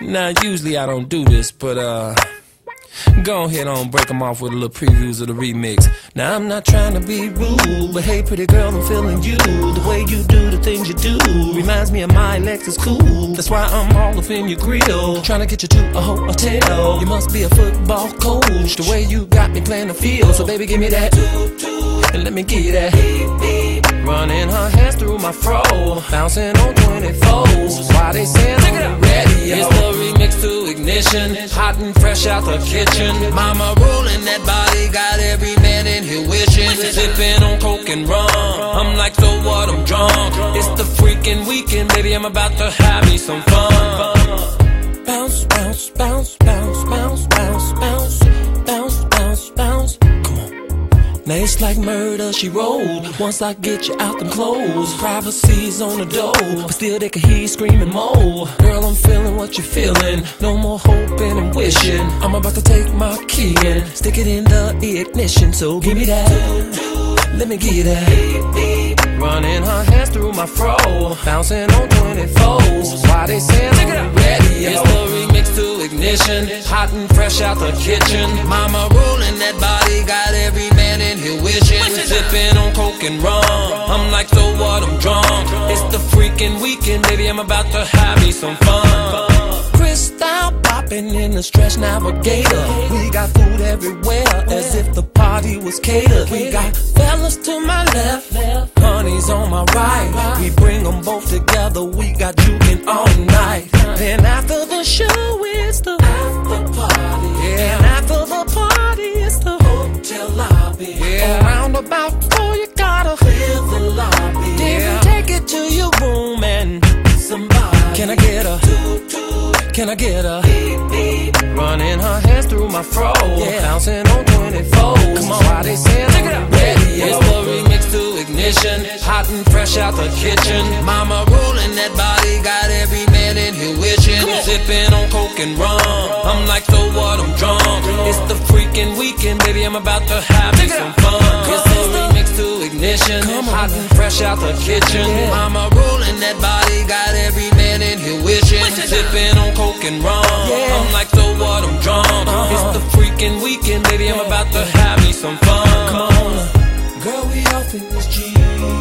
Now, usually I don't do this, but uh. Go ahead on, break them off with a little previews of the remix. Now I'm not trying to be rude, but hey, pretty girl, I'm feeling you. The way you do the things you do reminds me of my Lexus cool. That's why I'm all up in your grill, trying to get you to a hotel. You must be a football coach, the way you got me playing the field. So baby, give me that, and let me give you that. Running her hands through my fro, bouncing on 24s. Why they saying to hot and fresh out the kitchen. Mama rolling that body, got every man in here wishing. Sipping on coke and rum. I'm like, so what? I'm drunk. It's the freaking weekend, baby. I'm about to have me some fun. Bounce, bounce, bounce, bounce, bounce, Now it's like murder, she wrote. Once I get you out them clothes, privacy's on the door, but still they can hear you screaming more. Girl, I'm feeling what you're feeling. No more hoping and wishing. I'm about to take my key and stick it in the ignition. So give me that. Let me give you that. Running her hands through my fro, bouncing on 24s. Why they saying I'm ready? It's the remix to ignition, hot and fresh out the kitchen. Mama rolling that body, got every man in here wishing. Sipping on coke and rum. I'm like, so what? I'm drunk. It's the freaking weekend, baby. I'm about to have me some fun. Cristal popping in the stretch navigator. We got food everywhere, as if the party was catered. We got fellas to my left, honey's on my right. We bring them both together. About four, you gotta clear the lobby. Then take it to your room and somebody. Can I get a? Can I get a? Running her hands through my fro, yeah. bouncing on 24. Come on, why they saying I'm ready? It's the remix to ignition, hot and fresh out the kitchen. Mama rolling that body, got every man in here wishing. Sipping on coke and rum. I'm like, so what? I'm drunk. It's the freaking weekend, baby. I'm about to have me some fun. It's the remix to hot and fresh out the kitchen. Mama rolling that body, got every man in here wishing. Sipping on coke and rum. I'm like, so what? I'm drunk. Uh-huh. It's the freaking weekend, baby. I'm about to have me some fun. Come on, girl, we off in this G. Walking in the